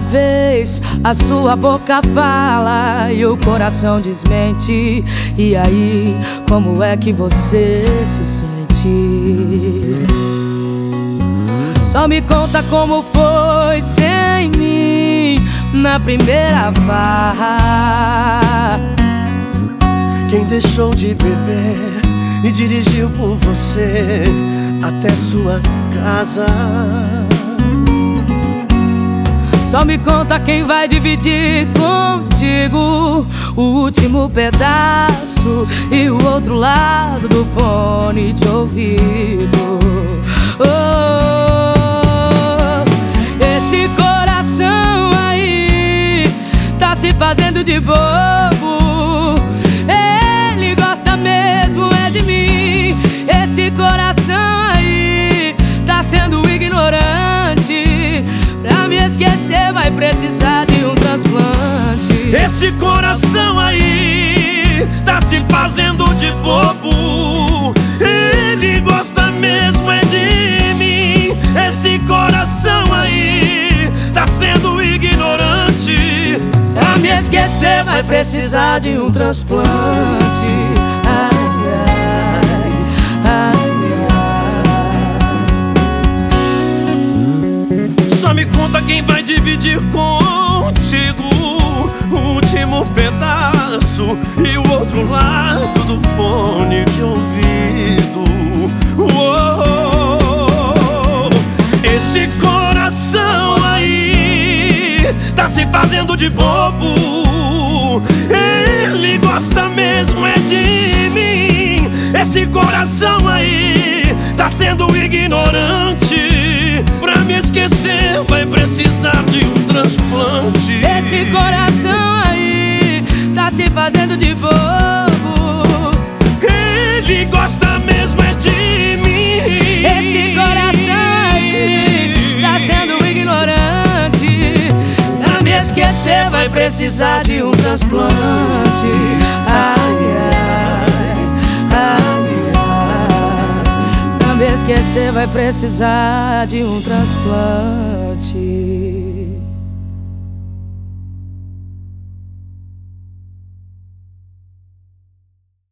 Vez a sua boca fala e o coração desmente. E aí, como é que você se sente? Só me conta como foi sem mim na primeira farra. Quem deixou de beber e dirigiu por você até sua casa. Só me conta quem vai dividir contigo o último pedaço e o outro lado do fone de ouvido. Oh, esse coração aí tá se fazendo de bobo. Precisar de um transplante. Esse coração aí tá se fazendo de bobo. Ele gosta mesmo é de mim. Esse coração aí tá sendo ignorante. Pra me esquecer vai precisar de um transplante. Conta quem vai dividir contigo o último pedaço e o outro lado do fone de ouvido. Esse coração aí tá se fazendo de bobo. Ele gosta mesmo é de mim. Esse coração aí tá sendo ignorante. Pra me esquecer vai precisar de um transplante. Esse coração aí tá se fazendo de bobo. Ele gosta mesmo é de mim. Esse coração aí tá sendo ignorante. Pra me esquecer vai precisar de um transplante. Ai, vai precisar de um transplante.